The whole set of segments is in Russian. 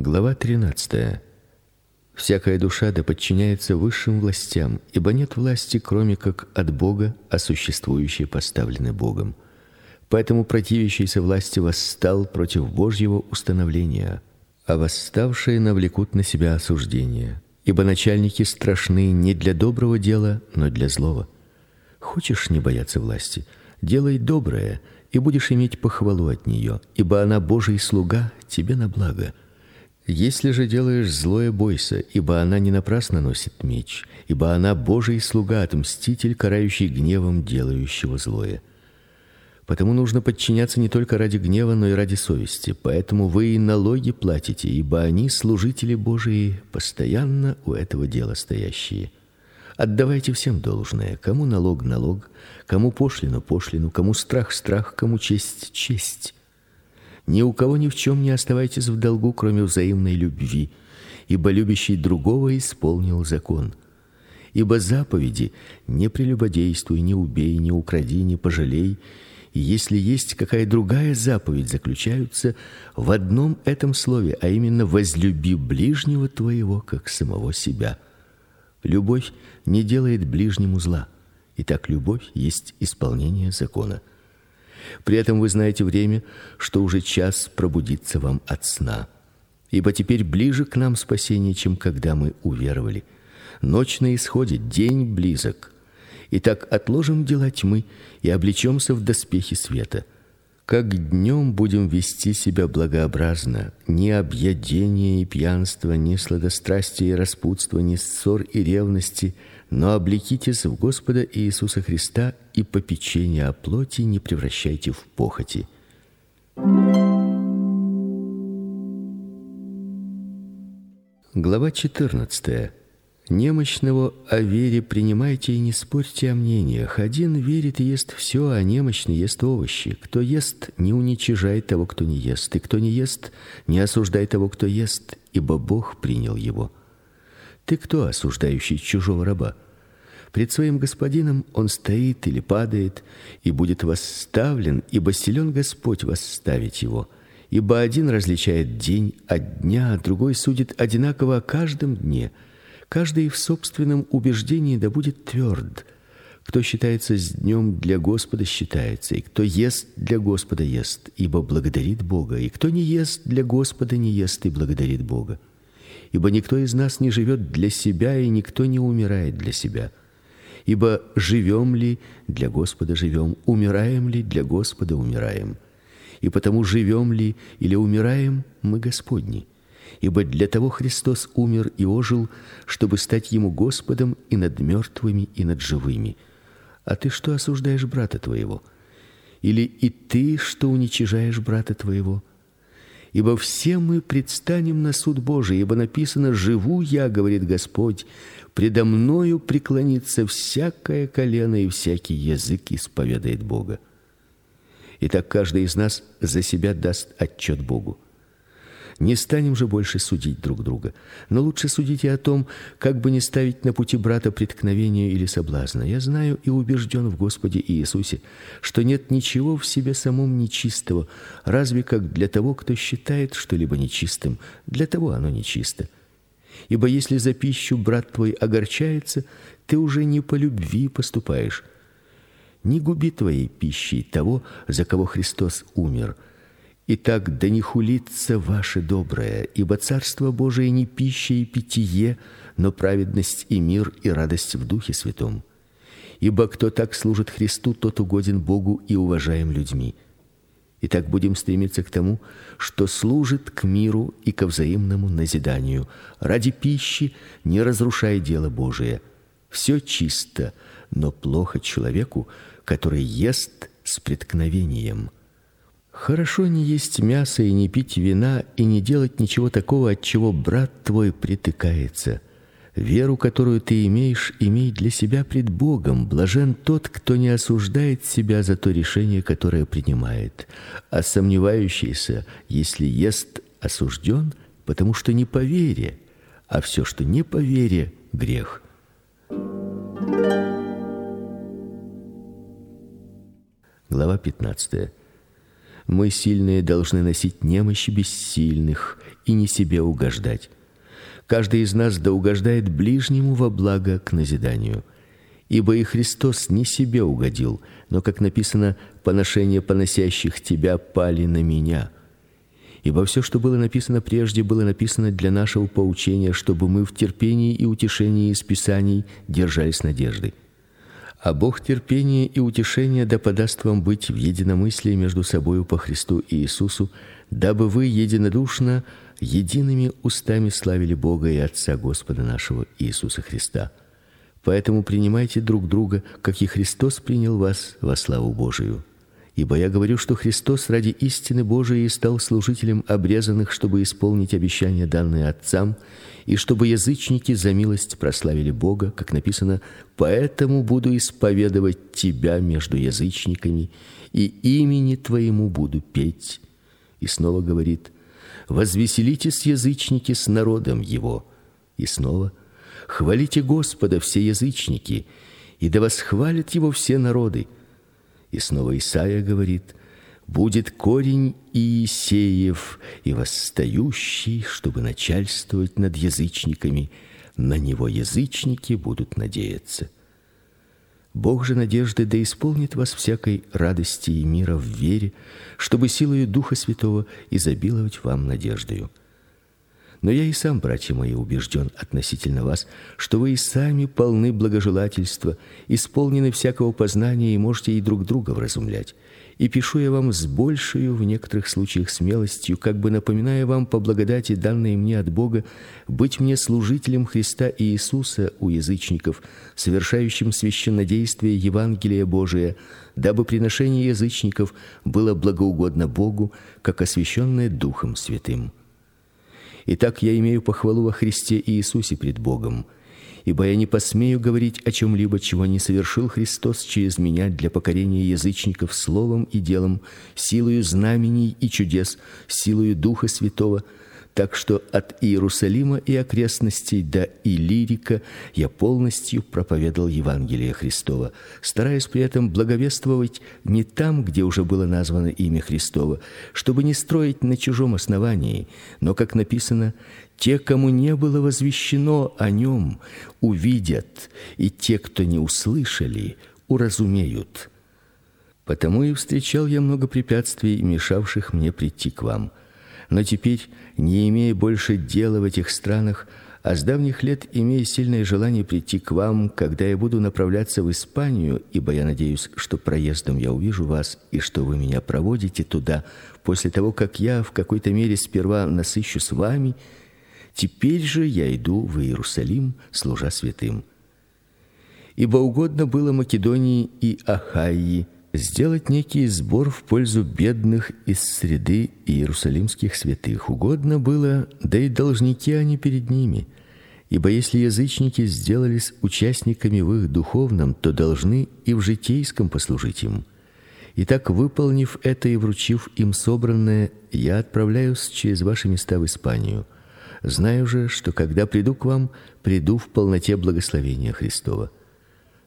Глава 13. Всякая душа да подчиняется высшим властям, ибо нет власти, кроме как от Бога, а существующие поставлены Богом. Поэтому противящийся власти восстал против Божьего установления, а восставшие навлекут на себя осуждение. Ибо начальники страшны не для доброго дела, но для злого. Хочешь не бояться власти, делай доброе, и будешь иметь похвалу от нее, ибо она Божий слуга тебе на благо. Если же делаешь злое, бойся, ибо она не напрасно носит меч, ибо она Божий слуга, отмститель, карающий гневом делающего злое. Потому нужно подчиняться не только ради гнева, но и ради совести. Поэтому вы и налоги платите, ибо они служители Божии, постоянно у этого дела стоящие. Отдавайте всем должное, кому налог налог, кому пошлину пошлину, кому страх страх, кому честь честь. Ни у кого ни в чем не оставайтесь в долгу, кроме взаимной любви, ибо любящий другого исполнил закон. Ибо заповеди: не прелюбодействуй, не убей, не укради, не пожалей, и если есть какая другая заповедь, заключаются в одном этом слове, а именно возлюби ближнего твоего как самого себя. Любовь не делает ближнему зла. и так любовь есть исполнение закона. При этом вы знаете время, что уже час пробудиться вам от сна. Ибо теперь ближе к нам спасение, чем когда мы уверовали. Ночь на исходе, день близок. Итак, отложим дела тьмы и облечемся в доспехи света. Как днем будем вести себя благообразно, ни объедения и пьянства, ни сладострастия и распутства, ни ссор и ревности, но облекитесь в Господа Иисуса Христа и попечение о плоти не превращайте в похоти. Глава 14. Немощного о вере принимайте и не спорьте о мнениях. Один верит и ест все, а немощный ест овощи. Кто ест, не уничижай того, кто не ест, и кто не ест, не осуждай того, кто ест, ибо Бог принял его. Ты кто, осуждающий чужого раба? Пред своим господином он стоит или падает и будет восставлен, ибо силен Господь восставить его. Ибо один различает день от дня, а другой судит одинаково о каждом дне. Каждый в собственном убеждении да будет тверд. Кто считается с днем для Господа считается, и кто ест для Господа ест, ибо благодарит Бога, и кто не ест для Господа не ест и благодарит Бога ибо никто из нас не живет для себя, и никто не умирает для себя. Ибо живем ли для Господа живем, умираем ли для Господа умираем. И потому живем ли или умираем мы Господни. Ибо для того Христос умер и ожил, чтобы стать ему Господом и над мертвыми, и над живыми. А ты что осуждаешь брата твоего? Или и ты что уничижаешь брата твоего? Ибо все мы предстанем на суд Божий, ибо написано: живу я, говорит Господь, предо мною преклонится всякое колено и всякий язык исповедает Бога. И так каждый из нас за себя даст отчет Богу. Не станем же больше судить друг друга, но лучше судите о том, как бы не ставить на пути брата преткновения или соблазна. Я знаю и убежден в Господе Иисусе, что нет ничего в себе самом нечистого, разве как для того, кто считает что-либо нечистым, для того оно нечисто. Ибо если за пищу брат твой огорчается, ты уже не по любви поступаешь. Не губи твоей пищей того, за кого Христос умер – Итак, да не хулится ваше доброе, ибо царство Божие не пища и питье, но праведность и мир и радость в Духе Святом. Ибо кто так служит Христу, тот угоден Богу и уважаем людьми. Итак, будем стремиться к тому, что служит к миру и к взаимному назиданию. Ради пищи не разрушай дело Божие. Все чисто, но плохо человеку, который ест с преткновением. Хорошо не есть мясо и не пить вина и не делать ничего такого, от чего брат твой притыкается. Веру, которую ты имеешь, имей для себя пред Богом. Блажен тот, кто не осуждает себя за то решение, которое принимает, а сомневающийся, если ест, осужден, потому что не по вере, а все, что не по вере, грех. Глава 15. Мы сильные должны носить немощи бессильных и не себе угождать. Каждый из нас да угождает ближнему во благо к назиданию. Ибо и Христос не себе угодил, но как написано: поношения поносящих тебя пали на меня. Ибо все, что было написано прежде, было написано для нашего поучения, чтобы мы в терпении и утешении из Писаний держались надежды. А Бог терпения и утешения да подаст вам быть в единомыслии между собою по Христу Иисусу, дабы вы единодушно едиными устами славили Бога и Отца Господа нашего Иисуса Христа. Поэтому принимайте друг друга, как и Христос принял вас во славу Божию. Ибо я говорю, что Христос ради истины Божией стал служителем обрезанных, чтобы исполнить обещания данные отцам, и чтобы язычники за милость прославили Бога, как написано: "Поэтому буду исповедовать тебя между язычниками, и имени твоему буду петь". И снова говорит: "Возвеселитесь, язычники, с народом его". И снова: "Хвалите Господа все язычники, и да восхвалят его все народы". И снова Исаия говорит: будет корень Иисеев и восстающий, чтобы начальствовать над язычниками, на него язычники будут надеяться. Бог же надежды да исполнит вас всякой радости и мира в вере, чтобы силою Духа Святого изобиловать вам надеждою. Но я и сам, братья мои, убежден относительно вас, что вы и сами полны благожелательства, исполнены всякого познания и можете и друг друга вразумлять. И пишу я вам с большей в некоторых случаях смелостью, как бы напоминая вам по благодати, данной мне от Бога, быть мне служителем Христа и Иисуса у язычников, совершающим священнодействие Евангелия Божия, дабы приношение язычников было благоугодно Богу, как освященное Духом Святым. Итак, я имею похвалу во Христе Иисусе пред Богом, ибо я не посмею говорить о чем либо чего не совершил Христос через меня для покорения язычников словом и делом, силою знамений и чудес, силою Духа Святого, так что от Иерусалима и окрестностей до Илирика я полностью проповедовал Евангелие Христово, стараясь при этом благовествовать не там, где уже было названо имя Христово, чтобы не строить на чужом основании, но как написано: те, кому не было возвещено о нем, увидят, и те, кто не услышали, уразумеют. Потому и встречал я много препятствий, мешавших мне прийти к вам. Но теперь, не имея больше дела в этих странах, а с давних лет имея сильное желание прийти к вам, когда я буду направляться в Испанию, ибо я надеюсь, что проездом я увижу вас и что вы меня проводите туда, после того, как я в какой-то мере сперва насыщу с вами, теперь же я иду в Иерусалим, служа святым. Ибо угодно было Македонии и Ахайи сделать некий сбор в пользу бедных из среды иерусалимских святых. Угодно было, да и должники они перед ними. Ибо если язычники сделались участниками в их духовном, то должны и в житейском послужить им. Итак, выполнив это и вручив им собранное, я отправляюсь через ваши места в Испанию. Знаю же, что когда приду к вам, приду в полноте благословения Христова.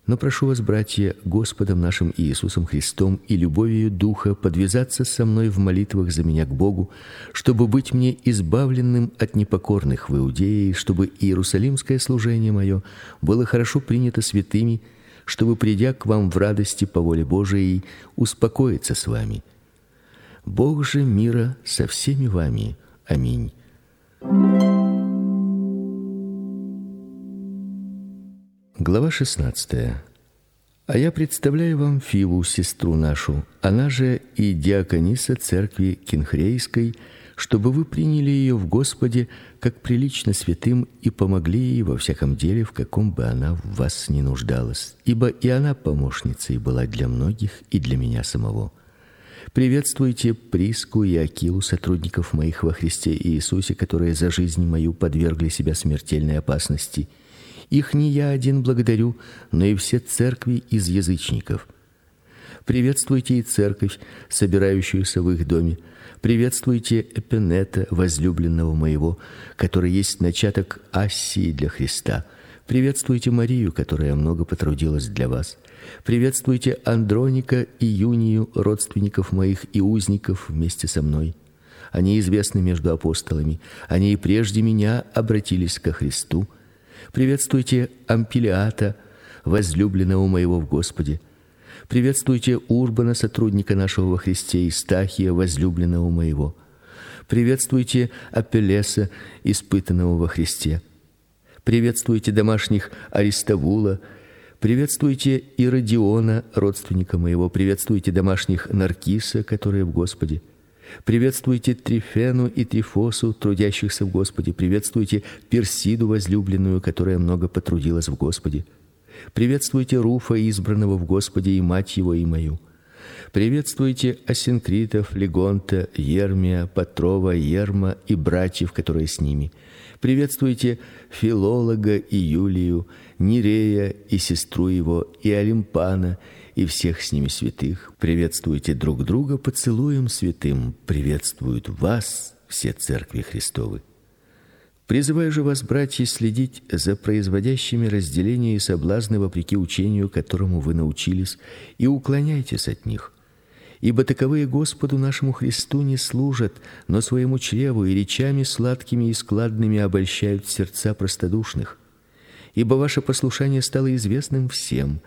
Но прошу вас, братья, Господом нашим Иисусом Христом и любовью Духа подвязаться со мной в молитвах за меня к Богу, чтобы быть мне избавленным от непокорных в Иудее, чтобы иерусалимское служение мое было хорошо принято святыми, чтобы придя к вам в радости по воле Божией, успокоиться с вами. Бог же мира со всеми вами. Аминь. Глава 16. А я представляю вам Фиву, сестру нашу, она же и диакониса церкви Кинхрейской, чтобы вы приняли ее в Господе как прилично святым и помогли ей во всяком деле, в каком бы она в вас ни нуждалась, ибо и она помощницей была для многих и для меня самого. Приветствуйте Приску и Акилу, сотрудников моих во Христе Иисусе, которые за жизнь мою подвергли себя смертельной опасности – их не я один благодарю, но и все церкви из язычников. Приветствуйте и церковь, собирающуюся в их доме. Приветствуйте Эпенета, возлюбленного моего, который есть начаток Ассии для Христа. Приветствуйте Марию, которая много потрудилась для вас. Приветствуйте Андроника и Юнию, родственников моих и узников вместе со мной. Они известны между апостолами. Они и прежде меня обратились ко Христу. Приветствуйте Ампилиата, возлюбленного моего в Господе. Приветствуйте Урбана, сотрудника нашего во Христе, и Стахия, возлюбленного моего. Приветствуйте Апеллеса, испытанного во Христе. Приветствуйте домашних Аристовула, приветствуйте Иродиона, родственника моего, приветствуйте домашних Наркиса, которые в Господе. Приветствуйте Трифену и Трифосу, трудящихся в Господе. Приветствуйте Персиду возлюбленную, которая много потрудилась в Господе. Приветствуйте Руфа, избранного в Господе, и мать его и мою. Приветствуйте Асинкритов, Легонта, Ермия, Патрова, Ерма и братьев, которые с ними. Приветствуйте Филолога и Юлию, Нерея и сестру его, и Олимпана, и всех с ними святых. Приветствуйте друг друга поцелуем святым. Приветствуют вас все церкви Христовы. Призываю же вас, братья, следить за производящими разделения и соблазны вопреки учению, которому вы научились, и уклоняйтесь от них. Ибо таковые Господу нашему Христу не служат, но своему чреву и речами сладкими и складными обольщают сердца простодушных. Ибо ваше послушание стало известным всем,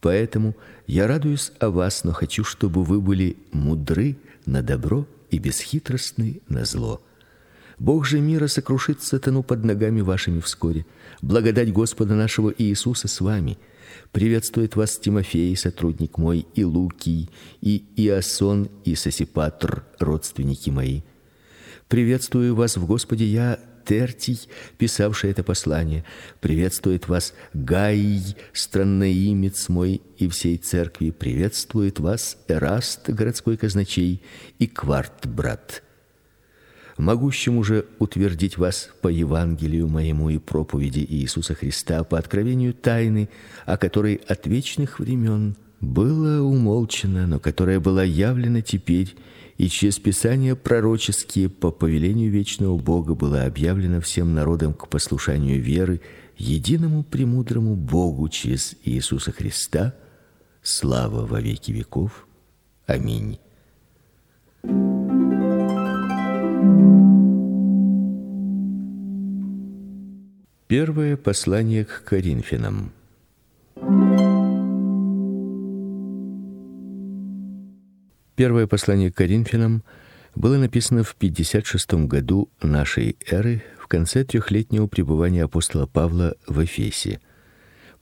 поэтому я радуюсь о вас, но хочу, чтобы вы были мудры на добро и бесхитростны на зло. Бог же мира сокрушит сатану под ногами вашими вскоре. Благодать Господа нашего Иисуса с вами. Приветствует вас Тимофей, сотрудник мой, и Лукий, и Иасон, и Сосипатр, родственники мои. Приветствую вас в Господе я, Тертий, писавший это послание. Приветствует вас Гаий, странноимец мой, и всей церкви. Приветствует вас Эраст, городской казначей, и Кварт, брат могущему же утвердить вас по Евангелию моему и проповеди Иисуса Христа по откровению тайны, о которой от вечных времен было умолчено, но которая была явлена теперь и через писания пророческие по повелению вечного Бога была объявлена всем народам к послушанию веры единому премудрому Богу через Иисуса Христа. Слава во веки веков. Аминь. Первое послание к Коринфянам. Первое послание к Коринфянам было написано в 56 году нашей эры, в конце трехлетнего пребывания апостола Павла в Эфесе.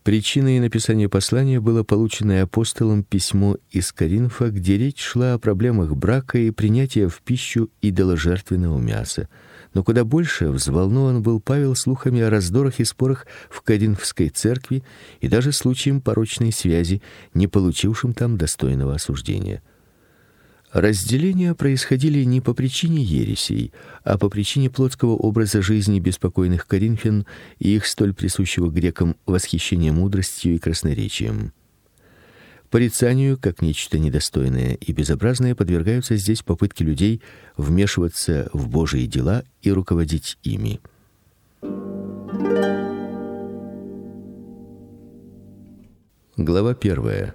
Причиной написания послания было полученное апостолом письмо из Коринфа, где речь шла о проблемах брака и принятия в пищу идоложертвенного мяса – но куда больше взволнован был Павел слухами о раздорах и спорах в Коринфской церкви и даже случаем порочной связи, не получившим там достойного осуждения. Разделения происходили не по причине ересей, а по причине плотского образа жизни беспокойных коринфян и их столь присущего грекам восхищения мудростью и красноречием. Порицанию, как нечто недостойное и безобразное, подвергаются здесь попытки людей вмешиваться в Божьи дела и руководить ими. Глава первая.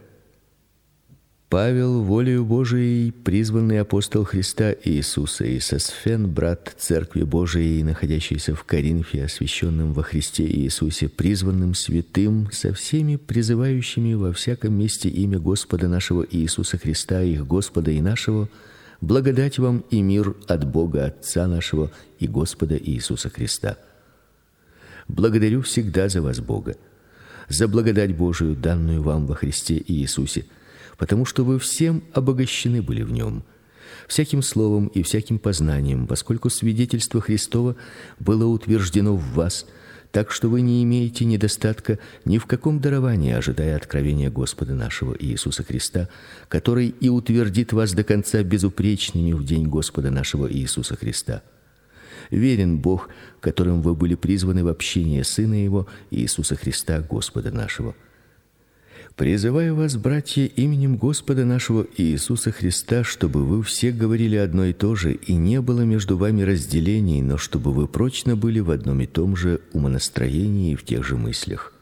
Павел, волею Божией, призванный апостол Христа Иисуса и Сосфен, брат церкви Божией, находящийся в Коринфе, освященным во Христе Иисусе, призванным святым, со всеми призывающими во всяком месте имя Господа нашего Иисуса Христа, их Господа и нашего, благодать вам и мир от Бога Отца нашего и Господа Иисуса Христа. Благодарю всегда за вас Бога, за благодать Божию, данную вам во Христе Иисусе потому что вы всем обогащены были в нем, всяким словом и всяким познанием, поскольку свидетельство Христово было утверждено в вас, так что вы не имеете недостатка ни в каком даровании, ожидая откровения Господа нашего Иисуса Христа, который и утвердит вас до конца безупречными в день Господа нашего Иисуса Христа. Верен Бог, которым вы были призваны в общение Сына его Иисуса Христа, Господа нашего. Призываю вас, братья, именем Господа нашего Иисуса Христа, чтобы вы все говорили одно и то же, и не было между вами разделений, но чтобы вы прочно были в одном и том же умонастроении и в тех же мыслях.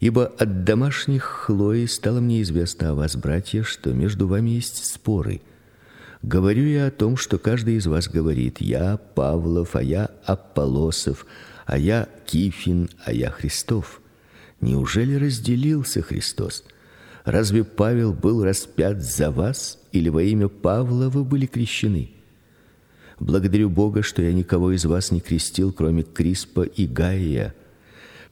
Ибо от домашних Хлои стало мне известно о вас, братья, что между вами есть споры. Говорю я о том, что каждый из вас говорит: я Павлов, а я Аполлосов, а я Кифин, а я Христов. Неужели разделился Христос? Разве Павел был распят за вас или во имя Павла вы были крещены? Благодарю Бога, что я никого из вас не крестил, кроме Криспа и Гаия,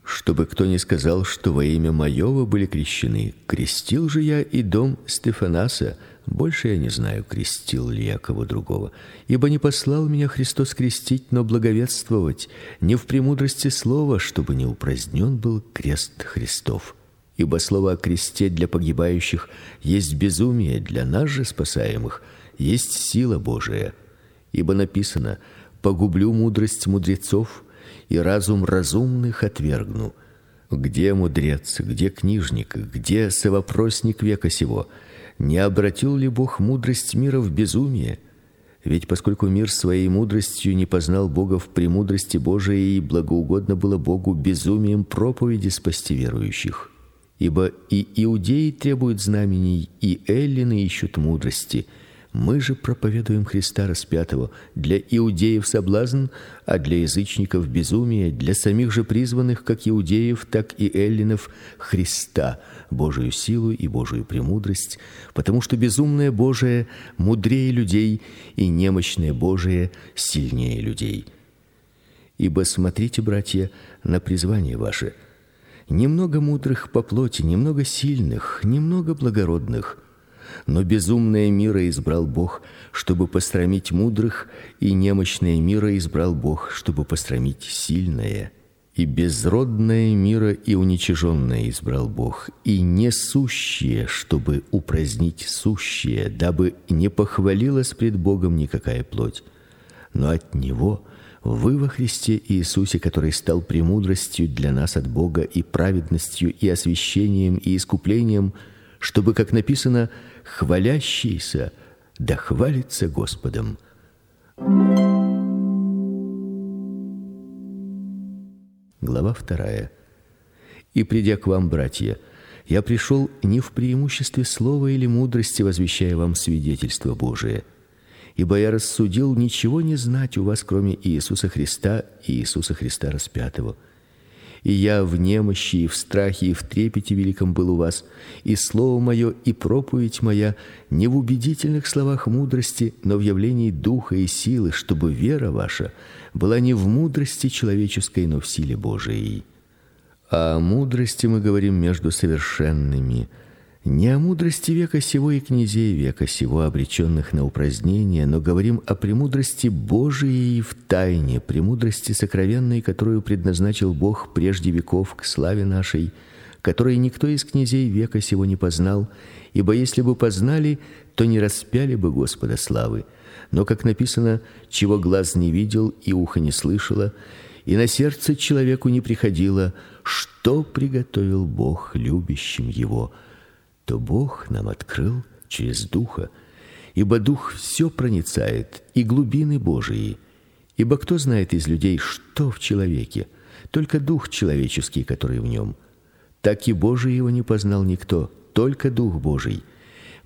чтобы кто не сказал, что во имя моё вы были крещены. Крестил же я и дом Стефанаса, больше я не знаю, крестил ли я кого другого, ибо не послал меня Христос крестить, но благовествовать, не в премудрости слова, чтобы не упразднен был крест Христов. Ибо слово о кресте для погибающих есть безумие, для нас же спасаемых есть сила Божия. Ибо написано: погублю мудрость мудрецов и разум разумных отвергну. Где мудрец, где книжник, где совопросник века сего? Не обратил ли Бог мудрость мира в безумие? Ведь поскольку мир своей мудростью не познал Бога в премудрости Божией, и благоугодно было Богу безумием проповеди спасти верующих. Ибо и иудеи требуют знамений, и эллины ищут мудрости. Мы же проповедуем Христа распятого для иудеев соблазн, а для язычников безумие, для самих же призванных, как иудеев, так и эллинов, Христа, Божию силу и Божию премудрость, потому что безумное Божие мудрее людей, и немощное Божие сильнее людей. Ибо смотрите, братья, на призвание ваше. Немного мудрых по плоти, немного сильных, немного благородных – но безумное мира избрал Бог, чтобы посрамить мудрых, и немощное мира избрал Бог, чтобы посрамить сильное. И безродное мира и уничиженное избрал Бог, и несущее, чтобы упразднить сущее, дабы не похвалилась пред Богом никакая плоть. Но от него вы во Христе Иисусе, который стал премудростью для нас от Бога и праведностью и освящением и искуплением, чтобы, как написано, хвалящийся да хвалится Господом. Глава вторая. И придя к вам, братья, я пришел не в преимуществе слова или мудрости, возвещая вам свидетельство Божие, ибо я рассудил ничего не знать у вас, кроме Иисуса Христа и Иисуса Христа распятого и я в немощи и в страхе и в трепете великом был у вас, и слово мое и проповедь моя не в убедительных словах мудрости, но в явлении духа и силы, чтобы вера ваша была не в мудрости человеческой, но в силе Божией. А о мудрости мы говорим между совершенными, не о мудрости века сего и князей века сего, обреченных на упразднение, но говорим о премудрости Божией в тайне, премудрости сокровенной, которую предназначил Бог прежде веков к славе нашей, которой никто из князей века сего не познал, ибо если бы познали, то не распяли бы Господа славы. Но как написано: чего глаз не видел и ухо не слышало, и на сердце человеку не приходило, что приготовил Бог любящим его то Бог нам открыл через духа, ибо дух все проницает и глубины Божии. Ибо кто знает из людей, что в человеке? Только дух человеческий, который в нем. Так и Божий его не познал никто, только дух Божий.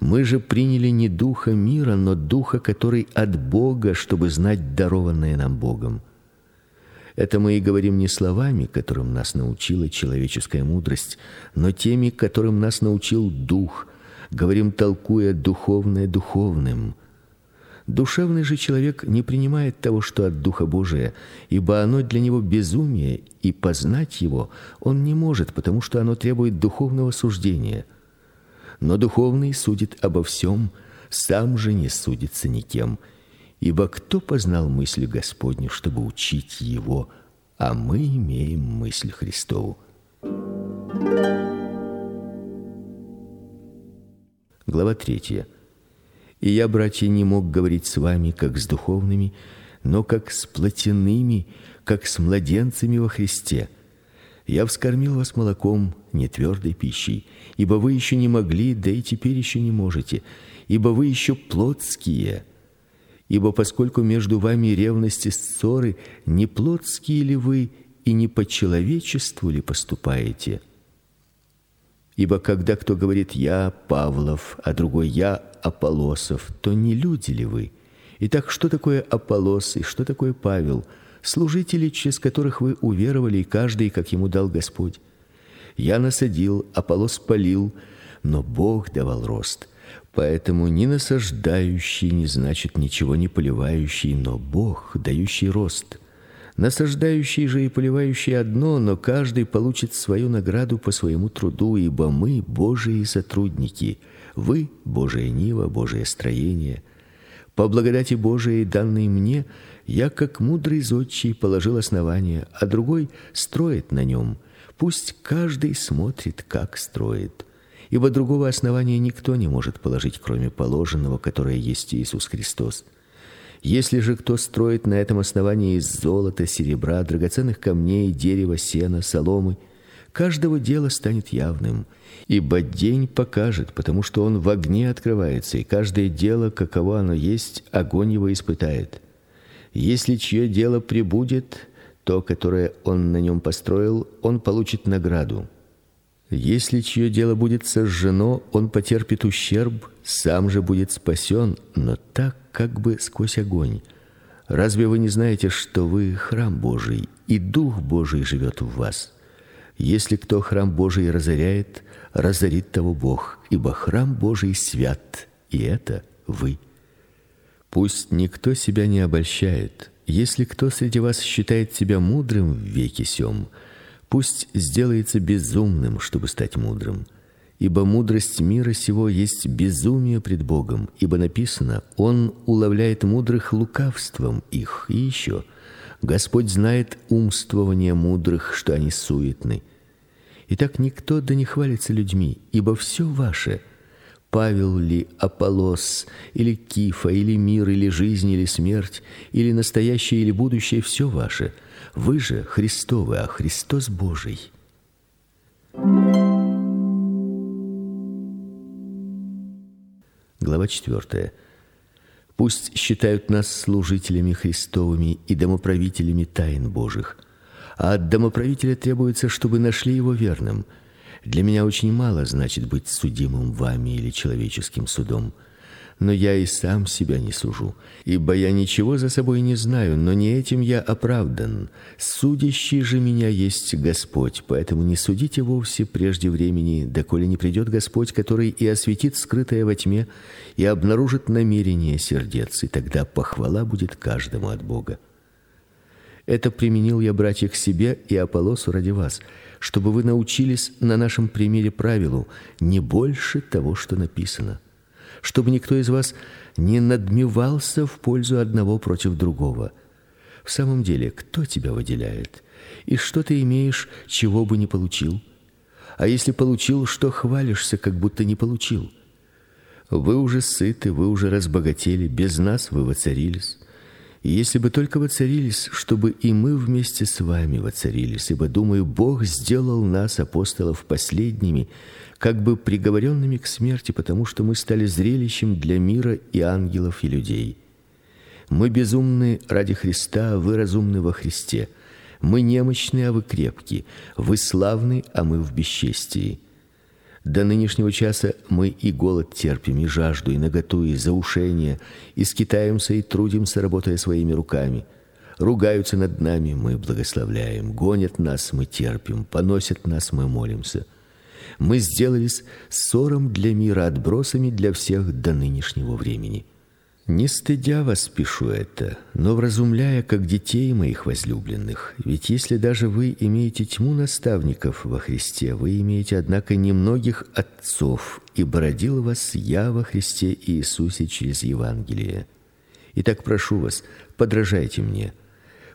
Мы же приняли не духа мира, но духа, который от Бога, чтобы знать дарованное нам Богом. Это мы и говорим не словами, которым нас научила человеческая мудрость, но теми, которым нас научил дух. Говорим, толкуя духовное духовным. Душевный же человек не принимает того, что от духа Божия, ибо оно для него безумие, и познать его он не может, потому что оно требует духовного суждения. Но духовный судит обо всем, сам же не судится никем. Ибо кто познал мысли Господню, чтобы учить его, а мы имеем мысль Христову. Глава третья. И я, братья, не мог говорить с вами как с духовными, но как с плотяными, как с младенцами во Христе. Я вскормил вас молоком, не твердой пищей, ибо вы еще не могли, да и теперь еще не можете, ибо вы еще плотские. Ибо поскольку между вами ревность и ссоры, не плотские ли вы и не по человечеству ли поступаете? Ибо когда кто говорит я Павлов, а другой я Аполосов, то не люди ли вы? Итак, что такое Аполос и что такое Павел? Служители, через которых вы уверовали, и каждый, как ему дал Господь. Я насадил, Аполос полил, но Бог давал рост. Поэтому не насаждающий не значит ничего не поливающий, но Бог, дающий рост. Насаждающий же и поливающий одно, но каждый получит свою награду по своему труду, ибо мы Божьи сотрудники. Вы Божья нива, Божье строение. По благодати Божией, данной мне, я как мудрый зодчий положил основание, а другой строит на нем. Пусть каждый смотрит, как строит. Ибо другого основания никто не может положить, кроме положенного, которое есть Иисус Христос. Если же кто строит на этом основании из золота, серебра, драгоценных камней, дерева, сена, соломы, каждого дела станет явным, ибо день покажет, потому что он в огне открывается, и каждое дело, каково оно есть, огонь его испытает. Если чье дело прибудет, то, которое он на нем построил, он получит награду. Если чье дело будет сожжено, он потерпит ущерб, сам же будет спасен, но так как бы сквозь огонь. Разве вы не знаете, что вы храм Божий, и Дух Божий живет в вас? Если кто храм Божий разоряет, разорит того Бог, ибо храм Божий свят, и это вы. Пусть никто себя не обольщает. Если кто среди вас считает себя мудрым в веке сём, Пусть сделается безумным, чтобы стать мудрым. Ибо мудрость мира сего есть безумие пред Богом, ибо написано: он уловляет мудрых лукавством их. И еще Господь знает умствование мудрых, что они суетны. Итак, никто да не хвалится людьми, ибо все ваше Павел ли, Аполлос, или Кифа, или мир, или жизнь, или смерть, или настоящее, или будущее все ваше. Вы же Христовы, а Христос Божий. Глава 4. Пусть считают нас служителями Христовыми и домоправителями тайн Божьих. А от домоправителя требуется, чтобы нашли его верным – для меня очень мало значит быть судимым вами или человеческим судом. Но я и сам себя не сужу, ибо я ничего за собой не знаю, но не этим я оправдан. Судящий же меня есть Господь, поэтому не судите вовсе прежде времени, доколе не придет Господь, который и осветит скрытое во тьме и обнаружит намерения сердец, и тогда похвала будет каждому от Бога. Это применил я, братья, к себе и Аполлосу ради вас – чтобы вы научились на нашем примере правилу не больше того, что написано, чтобы никто из вас не надмевался в пользу одного против другого. В самом деле, кто тебя выделяет? И что ты имеешь, чего бы не получил? А если получил, что хвалишься, как будто не получил? Вы уже сыты, вы уже разбогатели, без нас вы воцарились. Если бы только воцарились, чтобы и мы вместе с вами воцарились, ибо думаю, Бог сделал нас апостолов последними, как бы приговоренными к смерти, потому что мы стали зрелищем для мира и ангелов и людей. Мы безумны ради Христа, а вы разумны во Христе. Мы немощны, а вы крепки. Вы славны, а мы в бесчестии. До нынешнего часа мы и голод терпим, и жажду, и наготу, и заушение, и скитаемся и трудимся, работая своими руками. Ругаются над нами, мы благословляем, гонят нас, мы терпим, поносят нас, мы молимся. Мы сделались ссором для мира, отбросами для всех до нынешнего времени. Не стыдя вас пишу это, но вразумляя, как детей моих возлюбленных. Ведь если даже вы имеете тьму наставников во Христе, вы имеете однако немногих отцов, и бородил вас я во Христе Иисусе через Евангелие. Итак, прошу вас, подражайте мне.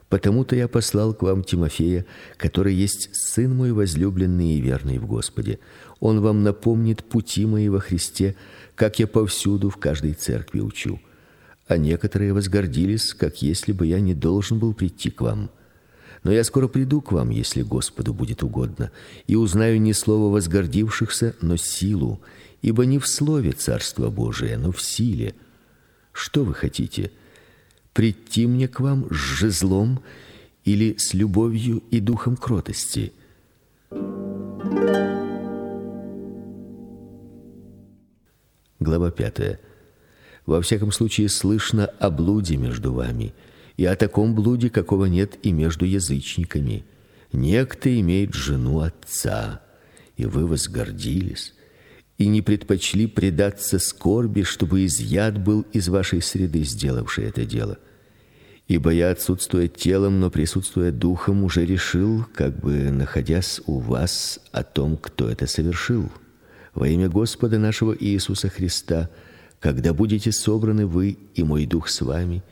Потому-то я послал к вам Тимофея, который есть сын мой возлюбленный и верный в Господе. Он вам напомнит пути мои во Христе, как я повсюду в каждой церкви учу а некоторые возгордились, как если бы я не должен был прийти к вам. Но я скоро приду к вам, если Господу будет угодно, и узнаю не слово возгордившихся, но силу, ибо не в слове Царство Божие, но в силе. Что вы хотите? Прийти мне к вам с жезлом или с любовью и духом кротости? Глава пятая. Во всяком случае слышно о блуде между вами, и о таком блуде, какого нет и между язычниками. Некто имеет жену отца, и вы возгордились и не предпочли предаться скорби, чтобы изъят был из вашей среды, сделавший это дело. Ибо я, отсутствуя телом, но присутствуя духом, уже решил, как бы находясь у вас, о том, кто это совершил. Во имя Господа нашего Иисуса Христа, когда будете собраны вы и мой дух с вами,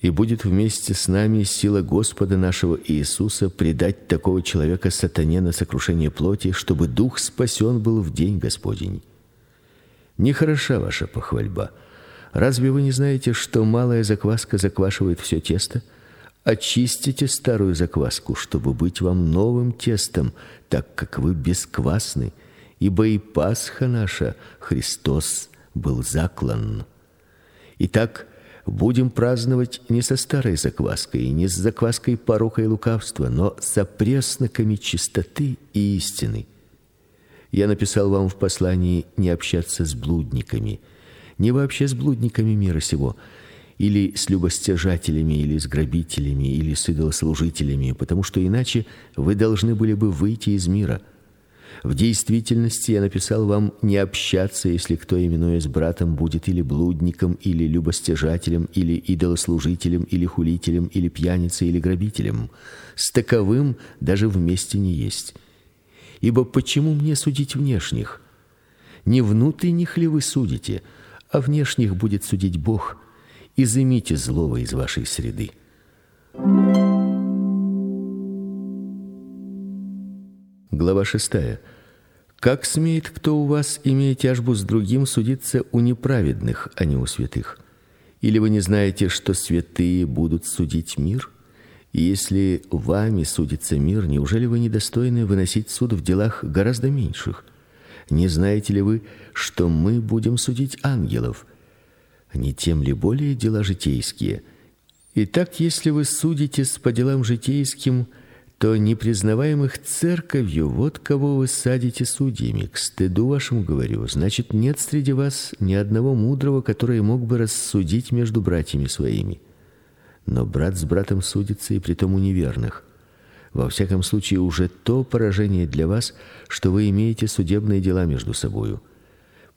и будет вместе с нами сила Господа нашего Иисуса предать такого человека сатане на сокрушение плоти, чтобы дух спасен был в день Господень. Не хороша ваша похвальба. Разве вы не знаете, что малая закваска заквашивает все тесто? Очистите старую закваску, чтобы быть вам новым тестом, так как вы бесквасны, ибо и Пасха наша Христос был заклан. Итак, будем праздновать не со старой закваской, не с закваской порока и лукавства, но с пресноками чистоты и истины. Я написал вам в послании не общаться с блудниками, не вообще с блудниками мира сего, или с любостяжателями, или с грабителями, или с идолослужителями, потому что иначе вы должны были бы выйти из мира – в действительности я написал вам не общаться, если кто именуя с братом будет или блудником, или любостяжателем, или идолослужителем, или хулителем, или пьяницей, или грабителем. С таковым даже вместе не есть. Ибо почему мне судить внешних? Не внутренних ли вы судите, а внешних будет судить Бог. Изымите злого из вашей среды. Глава шестая. Как смеет кто у вас, имея тяжбу с другим, судиться у неправедных, а не у святых? Или вы не знаете, что святые будут судить мир? И если вами судится мир, неужели вы недостойны выносить суд в делах гораздо меньших? Не знаете ли вы, что мы будем судить ангелов? Не тем ли более дела житейские? Итак, если вы судите по делам житейским, то непризнаваемых церковью вот кого вы садите судьями. К стыду вашему говорю, значит, нет среди вас ни одного мудрого, который мог бы рассудить между братьями своими. Но брат с братом судится и притом у неверных. Во всяком случае, уже то поражение для вас, что вы имеете судебные дела между собою.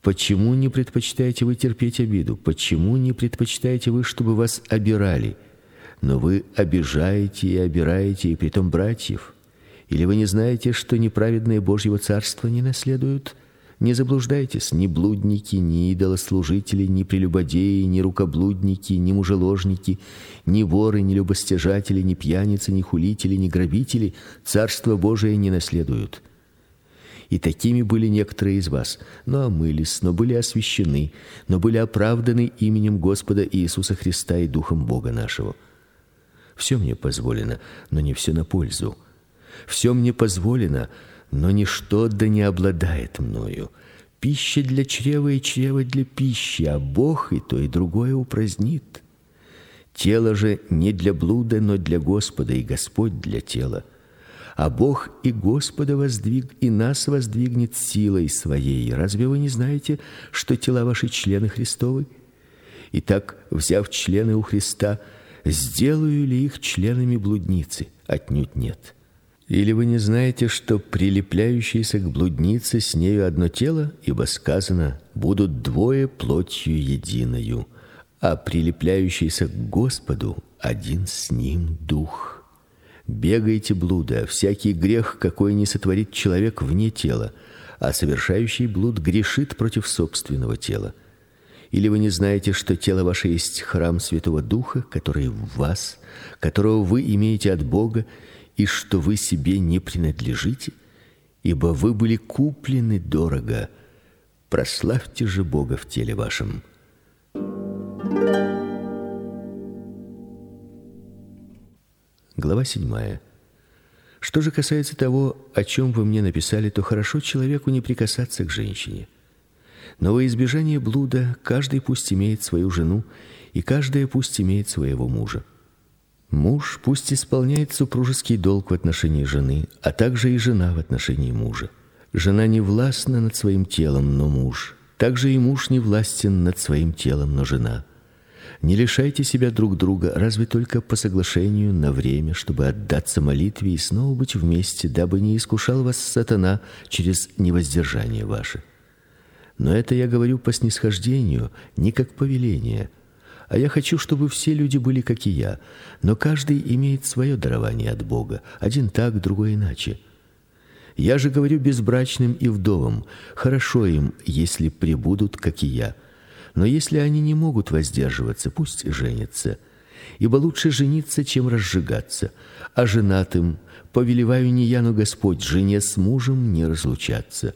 Почему не предпочитаете вы терпеть обиду? Почему не предпочитаете вы, чтобы вас обирали? Но вы обижаете и обираете и притом братьев. Или вы не знаете, что неправедные Божьего царства не наследуют? Не заблуждайтесь, ни блудники, ни идолослужители, ни прелюбодеи, ни рукоблудники, ни мужеложники, ни воры, ни любостяжатели, ни пьяницы, ни хулители, ни грабители царство Божие не наследуют. И такими были некоторые из вас, но омылись, но были освящены, но были оправданы именем Господа Иисуса Христа и духом Бога нашего. Все мне позволено, но не все на пользу. Все мне позволено, но ничто да не обладает мною. Пища для чрева и чрево для пищи, а Бог и то и другое упразднит. Тело же не для блуда, но для Господа, и Господь для тела. А Бог и Господа воздвиг, и нас воздвигнет силой своей. Разве вы не знаете, что тела ваши члены Христовы? Итак, взяв члены у Христа, сделаю ли их членами блудницы? Отнюдь нет. Или вы не знаете, что прилепляющиеся к блуднице с нею одно тело, ибо сказано: будут двое плотью единою, а прилепляющиеся к Господу один с ним дух. Бегайте блуда, всякий грех, какой не сотворит человек вне тела, а совершающий блуд грешит против собственного тела. Или вы не знаете, что тело ваше есть храм Святого Духа, который в вас, которого вы имеете от Бога, и что вы себе не принадлежите, ибо вы были куплены дорого. Прославьте же Бога в теле вашем. Глава седьмая. Что же касается того, о чем вы мне написали, то хорошо человеку не прикасаться к женщине. Но во избежание блуда каждый пусть имеет свою жену, и каждая пусть имеет своего мужа. Муж пусть исполняет супружеский долг в отношении жены, а также и жена в отношении мужа. Жена не властна над своим телом, но муж. Также и муж не властен над своим телом, но жена. Не лишайте себя друг друга, разве только по соглашению на время, чтобы отдаться молитве и снова быть вместе, дабы не искушал вас сатана через невоздержание ваше. Но это я говорю по снисхождению, не как повеление. А я хочу, чтобы все люди были как и я, но каждый имеет свое дарование от Бога, один так, другой иначе. Я же говорю безбрачным и вдовам: хорошо им, если пребудут как и я. Но если они не могут воздерживаться, пусть женятся. Ибо лучше жениться, чем разжигаться. А женатым повелеваю не я, но Господь жене с мужем не разлучаться.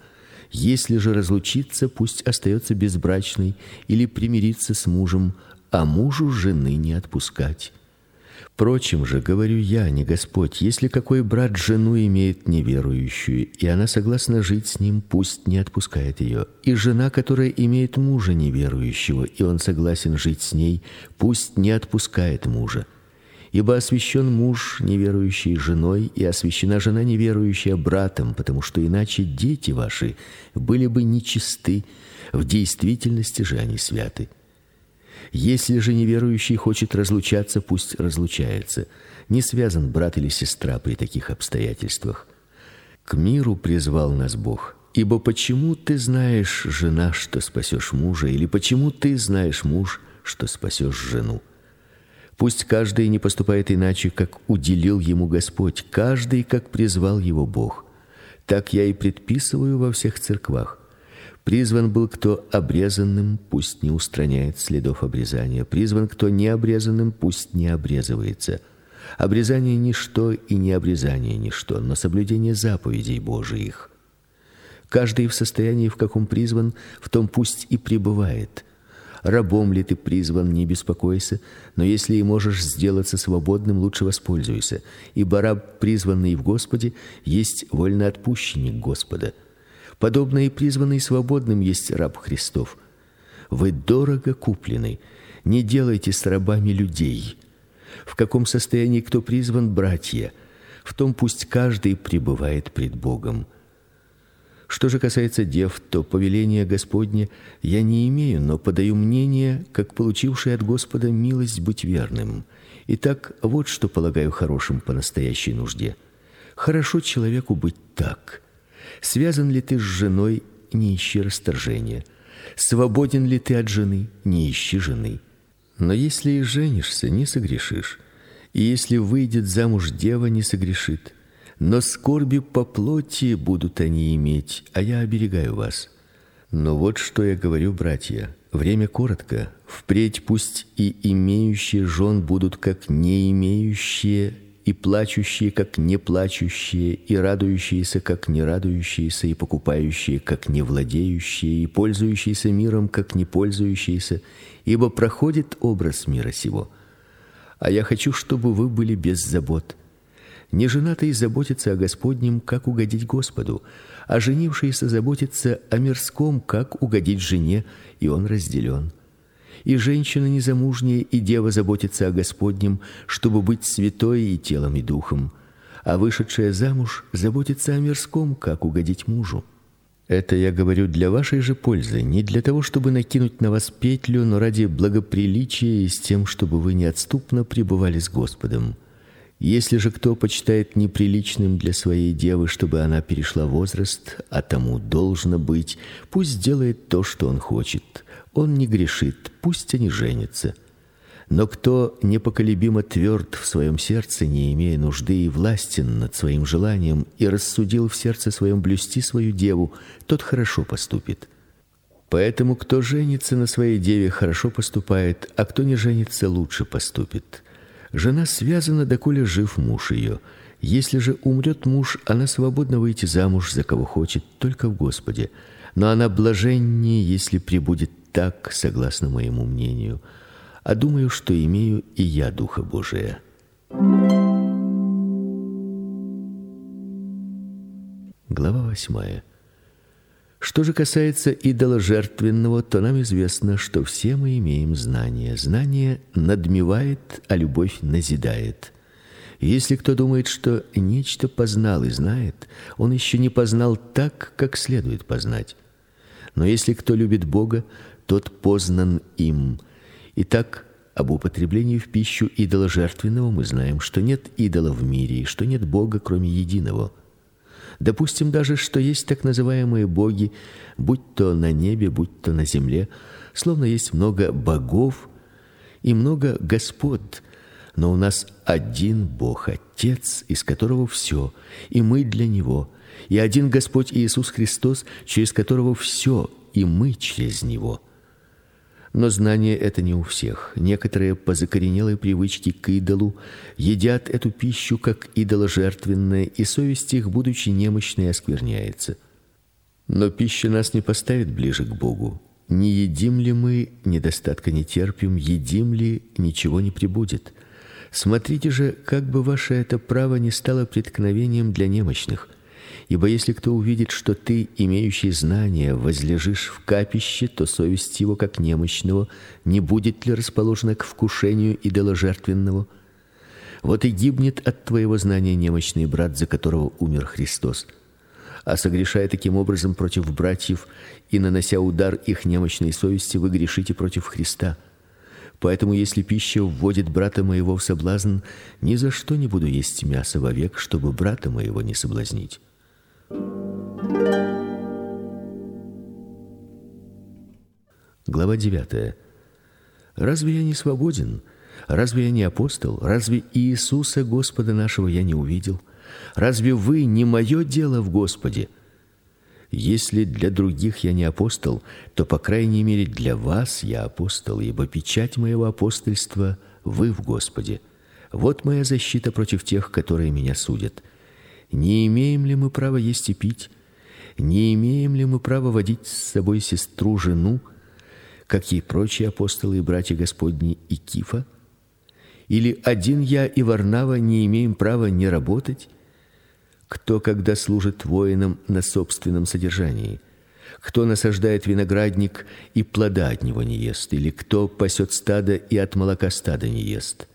Если же разлучиться, пусть остается безбрачной или примириться с мужем, а мужу жены не отпускать. Впрочем же, говорю я, не Господь, если какой брат жену имеет неверующую, и она согласна жить с ним, пусть не отпускает ее. И жена, которая имеет мужа неверующего, и он согласен жить с ней, пусть не отпускает мужа. Ибо освящен муж неверующий женой, и освящена жена неверующая братом, потому что иначе дети ваши были бы нечисты, в действительности же они святы. Если же неверующий хочет разлучаться, пусть разлучается. Не связан брат или сестра при таких обстоятельствах. К миру призвал нас Бог. Ибо почему ты знаешь, жена, что спасешь мужа, или почему ты знаешь, муж, что спасешь жену? Пусть каждый не поступает иначе, как уделил ему Господь, каждый как призвал его Бог. Так я и предписываю во всех церквах. Призван был кто обрезанным, пусть не устраняет следов обрезания. Призван кто не обрезанным, пусть не обрезывается. Обрезание ничто и не обрезание ничто, но соблюдение заповедей Божиих. Каждый в состоянии, в каком призван, в том пусть и пребывает. Рабом ли ты призван, не беспокойся, но если и можешь сделаться свободным, лучше воспользуйся, ибо раб, призванный в Господе, есть вольноотпущенник Господа. Подобно и призванный свободным есть раб Христов. Вы дорого куплены. Не делайте с рабами людей. В каком состоянии кто призван, братья, в том пусть каждый пребывает пред Богом. Что же касается дев, то повеление Господне я не имею, но подаю мнение, как получивший от Господа милость быть верным. Итак, вот что полагаю хорошим по настоящей нужде. Хорошо человеку быть так: Связан ли ты с женой, не ищи расторжения. Свободен ли ты от жены, не ищи жены. Но если и женишься, не согрешишь. И если выйдет замуж дева, не согрешит. Но скорби по плоти будут они иметь, а я оберегаю вас. Но вот что я говорю, братья: время коротко. Впредь пусть и имеющие жен будут как не имеющие, и плачущие, как не плачущие, и радующиеся, как не радующиеся, и покупающие, как не владеющие, и пользующиеся миром, как не пользующиеся, ибо проходит образ мира сего. А я хочу, чтобы вы были без забот. Не женатый заботится о Господнем, как угодить Господу, а женившийся заботится о мирском, как угодить жене, и он разделен и женщина незамужняя и дева заботится о Господнем, чтобы быть святой и телом и духом, а вышедшая замуж заботится о мирском, как угодить мужу. Это я говорю для вашей же пользы, не для того, чтобы накинуть на вас петлю, но ради благоприличия и с тем, чтобы вы неотступно пребывали с Господом. Если же кто почитает неприличным для своей девы, чтобы она перешла возраст, а тому должно быть, пусть делает то, что он хочет он не грешит, пусть они женятся. Но кто непоколебимо тверд в своем сердце, не имея нужды и властен над своим желанием и рассудил в сердце своем блюсти свою деву, тот хорошо поступит. Поэтому кто женится на своей деве, хорошо поступает, а кто не женится, лучше поступит. Жена связана, доколе жив муж ее. Если же умрет муж, она свободна выйти замуж за кого хочет, только в Господе. Но она блаженнее, если пребудет так, согласно моему мнению, а думаю, что имею и я духа Божия. восьмая. Что же касается идоложертвенного, то нам известно, что все мы имеем знание. Знание надмевает, а любовь назидает. Если кто думает, что нечто познал и знает, он еще не познал так, как следует познать. Но если кто любит Бога, тот познан им. Итак, об употреблении в пищу идоложертвенного мы знаем, что нет идола в мире и что нет Бога, кроме единого. Допустим даже, что есть так называемые боги, будь то на небе, будь то на земле, словно есть много богов и много господ, но у нас один Бог, Отец, из которого все, и мы для него, и один Господь Иисус Христос, через которого все, и мы через него. Но знание это не у всех. Некоторые по закоренелой привычке к идолу едят эту пищу как идоложертвенное, и совесть их, будучи немощной, оскверняется. Но пища нас не поставит ближе к Богу. Не едим ли мы, недостатка не терпим, едим ли, ничего не прибудет. Смотрите же, как бы ваше это право не стало преткновением для немощных – Ибо если кто увидит, что ты, имеющий знания, возлежишь в капище, то совесть его, как немощного, не будет ли расположена к вкушению идоложертвенного? Вот и гибнет от твоего знания немощный брат, за которого умер Христос. А согрешая таким образом против братьев и нанося удар их немощной совести, вы грешите против Христа. Поэтому, если пища вводит брата моего в соблазн, ни за что не буду есть мясо вовек, чтобы брата моего не соблазнить. Глава 9. Разве я не свободен? Разве я не апостол? Разве Иисуса Господа нашего я не увидел? Разве вы не мое дело в Господе? Если для других я не апостол, то по крайней мере для вас я апостол, ибо печать моего апостольства вы в Господе. Вот моя защита против тех, которые меня судят. Не имеем ли мы права есть и пить? Не имеем ли мы права водить с собой сестру жену, как и прочие апостолы и братья Господни и Кифа? Или один я и Варнава не имеем права не работать? Кто когда служит воинам на собственном содержании? Кто насаждает виноградник и плода от него не ест, или кто пасет стадо и от молока стада не ест?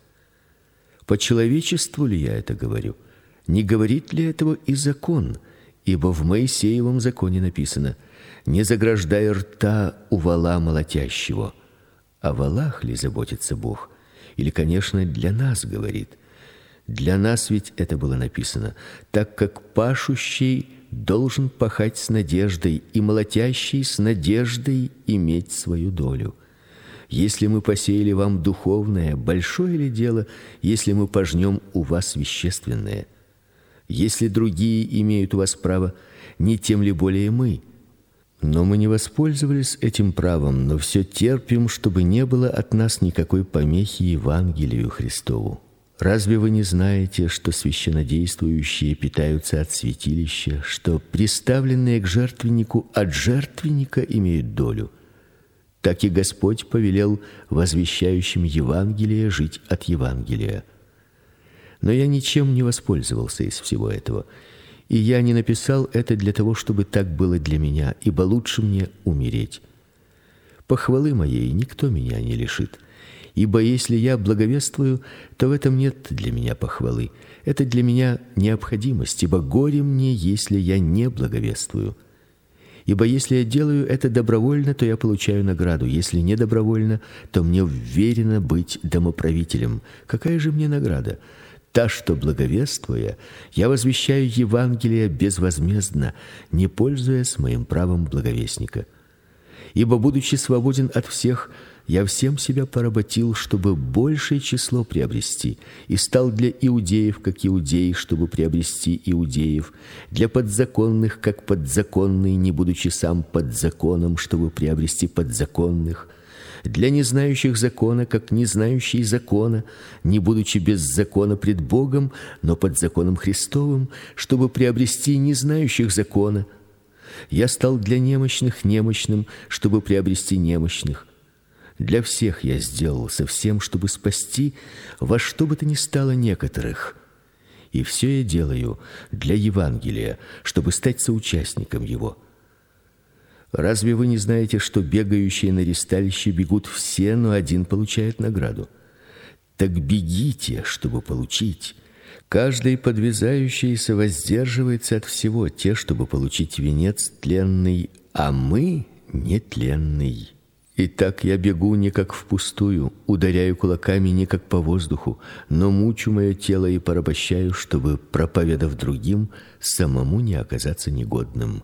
По человечеству ли я это говорю? Не говорит ли этого и закон? Ибо в Моисеевом законе написано: не заграждай рта у вола молотящего. О волах ли заботится Бог? Или, конечно, для нас говорит? Для нас ведь это было написано, так как пашущий должен пахать с надеждой, и молотящий с надеждой иметь свою долю. Если мы посеяли вам духовное, большое ли дело, если мы пожнем у вас вещественное? Если другие имеют у вас право, не тем ли более мы? Но мы не воспользовались этим правом, но все терпим, чтобы не было от нас никакой помехи Евангелию Христову. Разве вы не знаете, что священнодействующие питаются от святилища, что приставленные к жертвеннику от жертвенника имеют долю? Так и Господь повелел возвещающим Евангелие жить от Евангелия. Но я ничем не воспользовался из всего этого. И я не написал это для того, чтобы так было для меня, ибо лучше мне умереть. Похвалы моей никто меня не лишит. Ибо если я благовествую, то в этом нет для меня похвалы. Это для меня необходимость, ибо горе мне, если я не благовествую. Ибо если я делаю это добровольно, то я получаю награду. Если не добровольно, то мне вверено быть домоправителем. Какая же мне награда? Та, что благовествуя, я возвещаю Евангелие безвозмездно, не пользуясь моим правом благовестника. Ибо будучи свободен от всех, я всем себя поработил, чтобы большее число приобрести, и стал для иудеев как иудей, чтобы приобрести иудеев, для подзаконных как подзаконный, не будучи сам под законом, чтобы приобрести подзаконных для незнающих закона, как не знающий закона, не будучи без закона пред Богом, но под законом Христовым, чтобы приобрести не знающих закона. Я стал для немощных немощным, чтобы приобрести немощных. Для всех я сделался всем, чтобы спасти во что бы то ни стало некоторых. и все я делаю для Евангелия, чтобы стать соучастником его. Разве вы не знаете, что бегающие на ресталище бегут все, но один получает награду? Так бегите, чтобы получить. Каждый подвязающийся воздерживается от всего, те, чтобы получить венец тленный, а мы нетленный. Итак, я бегу не как впустую, ударяю кулаками не как по воздуху, но мучу мое тело и порабощаю, чтобы проповедав другим, самому не оказаться негодным.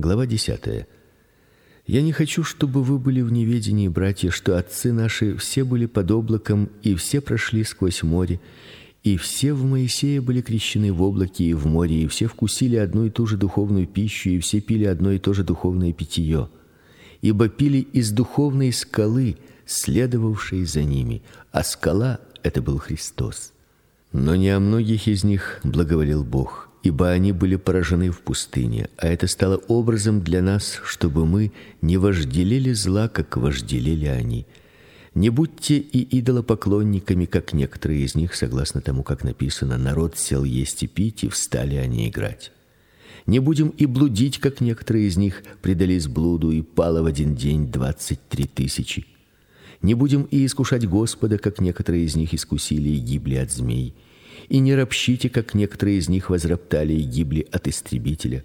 Глава 10. Я не хочу, чтобы вы были в неведении, братья, что отцы наши все были под облаком и все прошли сквозь море, и все в Моисея были крещены в облаке и в море, и все вкусили одну и ту же духовную пищу, и все пили одно и то же духовное питье. Ибо пили из духовной скалы, следовавшей за ними, а скала это был Христос. Но не о многих из них благоволил Бог ибо они были поражены в пустыне, а это стало образом для нас, чтобы мы не вожделели зла, как вожделели они. Не будьте и идолопоклонниками, как некоторые из них, согласно тому, как написано: народ сел есть и пить, и встали они играть. Не будем и блудить, как некоторые из них предались блуду и пало в один день двадцать три тысячи. Не будем и искушать Господа, как некоторые из них искусили и гибли от змей и не ропщите, как некоторые из них возроптали и гибли от истребителя.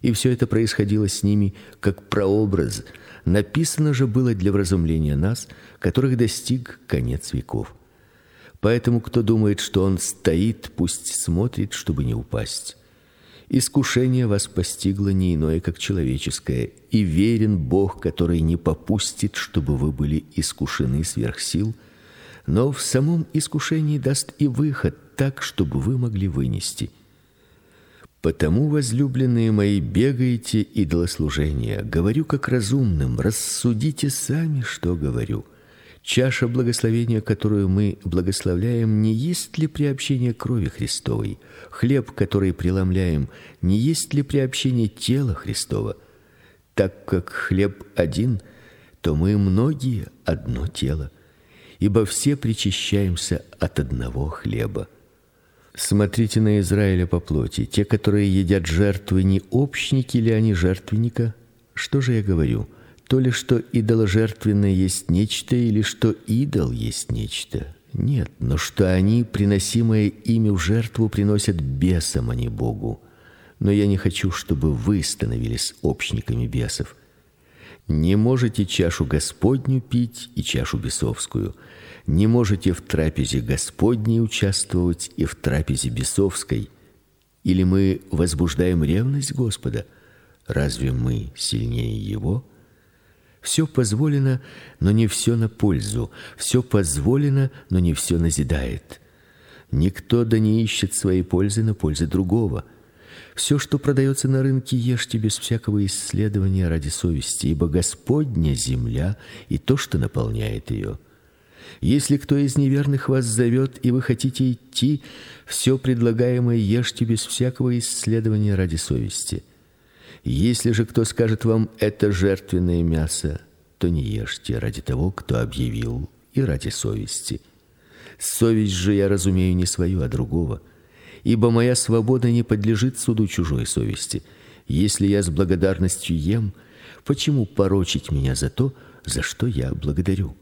И все это происходило с ними как прообраз. Написано же было для вразумления нас, которых достиг конец веков. Поэтому кто думает, что он стоит, пусть смотрит, чтобы не упасть. Искушение вас постигло не иное, как человеческое, и верен Бог, который не попустит, чтобы вы были искушены сверх сил, но в самом искушении даст и выход так, чтобы вы могли вынести. Потому, возлюбленные мои, бегайте идолослужения. Говорю как разумным, рассудите сами, что говорю. Чаша благословения, которую мы благословляем, не есть ли приобщение крови Христовой? Хлеб, который преломляем, не есть ли приобщение тела Христова? Так как хлеб один, то мы многие одно тело, ибо все причащаемся от одного хлеба. Смотрите на Израиля по плоти. Те, которые едят жертвы, не общники ли они жертвенника? Что же я говорю? То ли что идоложертвенное есть нечто, или что идол есть нечто? Нет, но что они, приносимое ими в жертву, приносят бесам, а не Богу. Но я не хочу, чтобы вы становились общниками бесов. Не можете чашу Господню пить и чашу бесовскую – не можете в трапезе Господней участвовать и в трапезе бесовской, или мы возбуждаем ревность Господа? Разве мы сильнее его? Все позволено, но не все на пользу. Все позволено, но не все назидает. Никто да не ищет своей пользы на пользы другого. Все, что продается на рынке, ешьте без всякого исследования ради совести, ибо Господня земля и то, что наполняет ее. Если кто из неверных вас зовет, и вы хотите идти, все предлагаемое ешьте без всякого исследования ради совести. Если же кто скажет вам это жертвенное мясо, то не ешьте ради того, кто объявил, и ради совести. Совесть же я разумею не свою, а другого, ибо моя свобода не подлежит суду чужой совести. Если я с благодарностью ем, почему порочить меня за то, за что я благодарю?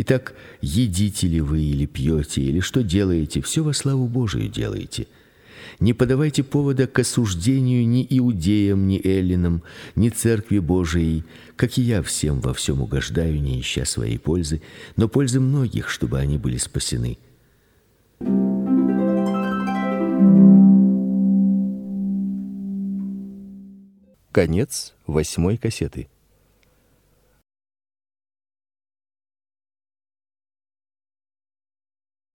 Итак, едите ли вы или пьете, или что делаете, все во славу Божию делаете. Не подавайте повода к осуждению ни иудеям, ни эллинам, ни церкви Божией, как и я всем во всем угождаю, не ища своей пользы, но пользы многих, чтобы они были спасены. Конец восьмой кассеты.